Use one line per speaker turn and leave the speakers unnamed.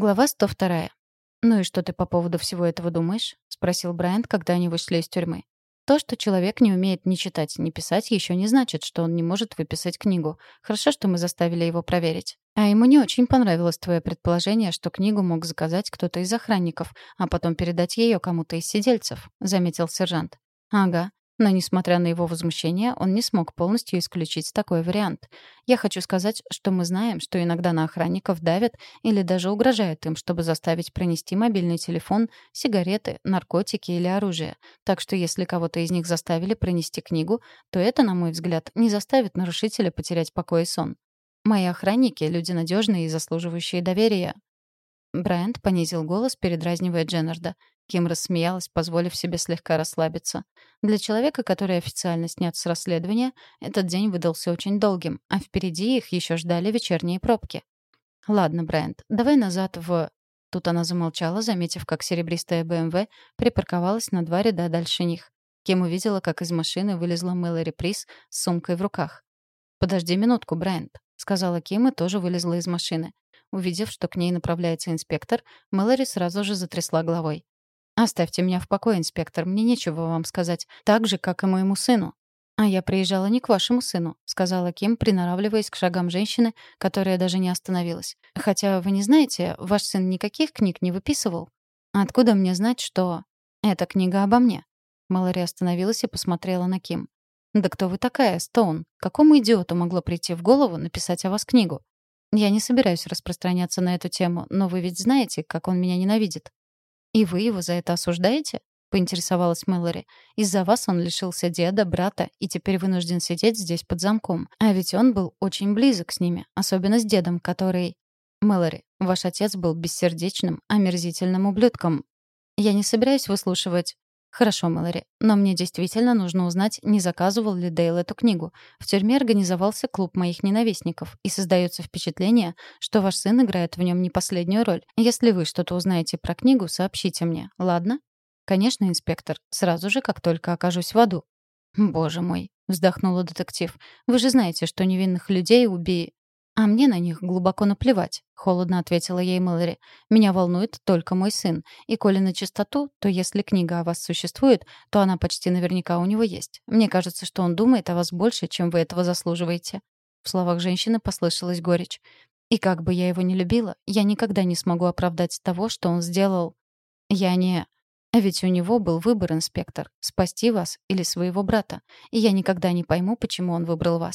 Глава 102. «Ну и что ты по поводу всего этого думаешь?» — спросил Брайант, когда они вышли из тюрьмы. То, что человек не умеет ни читать, ни писать, еще не значит, что он не может выписать книгу. Хорошо, что мы заставили его проверить. А ему не очень понравилось твое предположение, что книгу мог заказать кто-то из охранников, а потом передать ее кому-то из сидельцев, заметил сержант. Ага. Но, несмотря на его возмущение, он не смог полностью исключить такой вариант. Я хочу сказать, что мы знаем, что иногда на охранников давят или даже угрожают им, чтобы заставить пронести мобильный телефон, сигареты, наркотики или оружие. Так что если кого-то из них заставили пронести книгу, то это, на мой взгляд, не заставит нарушителя потерять покой и сон. Мои охранники — люди надежные и заслуживающие доверия. Брайант понизил голос, передразнивая Дженнарда. Ким рассмеялась, позволив себе слегка расслабиться. Для человека, который официально снят с расследования, этот день выдался очень долгим, а впереди их еще ждали вечерние пробки. «Ладно, Брайант, давай назад в...» Тут она замолчала, заметив, как серебристая БМВ припарковалась на два ряда дальше них. Ким увидела, как из машины вылезла Мэлори Прис с сумкой в руках. «Подожди минутку, Брайант», — сказала Ким и тоже вылезла из машины. Увидев, что к ней направляется инспектор, Мэлори сразу же затрясла головой. «Оставьте меня в покое, инспектор, мне нечего вам сказать. Так же, как и моему сыну». «А я приезжала не к вашему сыну», — сказала Ким, приноравливаясь к шагам женщины, которая даже не остановилась. «Хотя, вы не знаете, ваш сын никаких книг не выписывал. Откуда мне знать, что...» «Это книга обо мне». Малори остановилась и посмотрела на Ким. «Да кто вы такая, Стоун? Какому идиоту могло прийти в голову написать о вас книгу? Я не собираюсь распространяться на эту тему, но вы ведь знаете, как он меня ненавидит». «И вы его за это осуждаете?» — поинтересовалась Мэлори. «Из-за вас он лишился деда, брата и теперь вынужден сидеть здесь под замком. А ведь он был очень близок с ними, особенно с дедом, который...» «Мэлори, ваш отец был бессердечным, омерзительным ублюдком. Я не собираюсь выслушивать «Хорошо, Мэлори, но мне действительно нужно узнать, не заказывал ли Дейл эту книгу. В тюрьме организовался клуб моих ненавистников, и создается впечатление, что ваш сын играет в нем не последнюю роль. Если вы что-то узнаете про книгу, сообщите мне, ладно?» «Конечно, инспектор, сразу же, как только окажусь в аду». «Боже мой», — вздохнула детектив, «вы же знаете, что невинных людей уби...» «А мне на них глубоко наплевать», — холодно ответила ей Мэлори. «Меня волнует только мой сын. И коли на чистоту, то если книга о вас существует, то она почти наверняка у него есть. Мне кажется, что он думает о вас больше, чем вы этого заслуживаете». В словах женщины послышалась горечь. «И как бы я его не любила, я никогда не смогу оправдать того, что он сделал. Я не...» А ведь у него был выбор, инспектор, спасти вас или своего брата. И я никогда не пойму, почему он выбрал вас.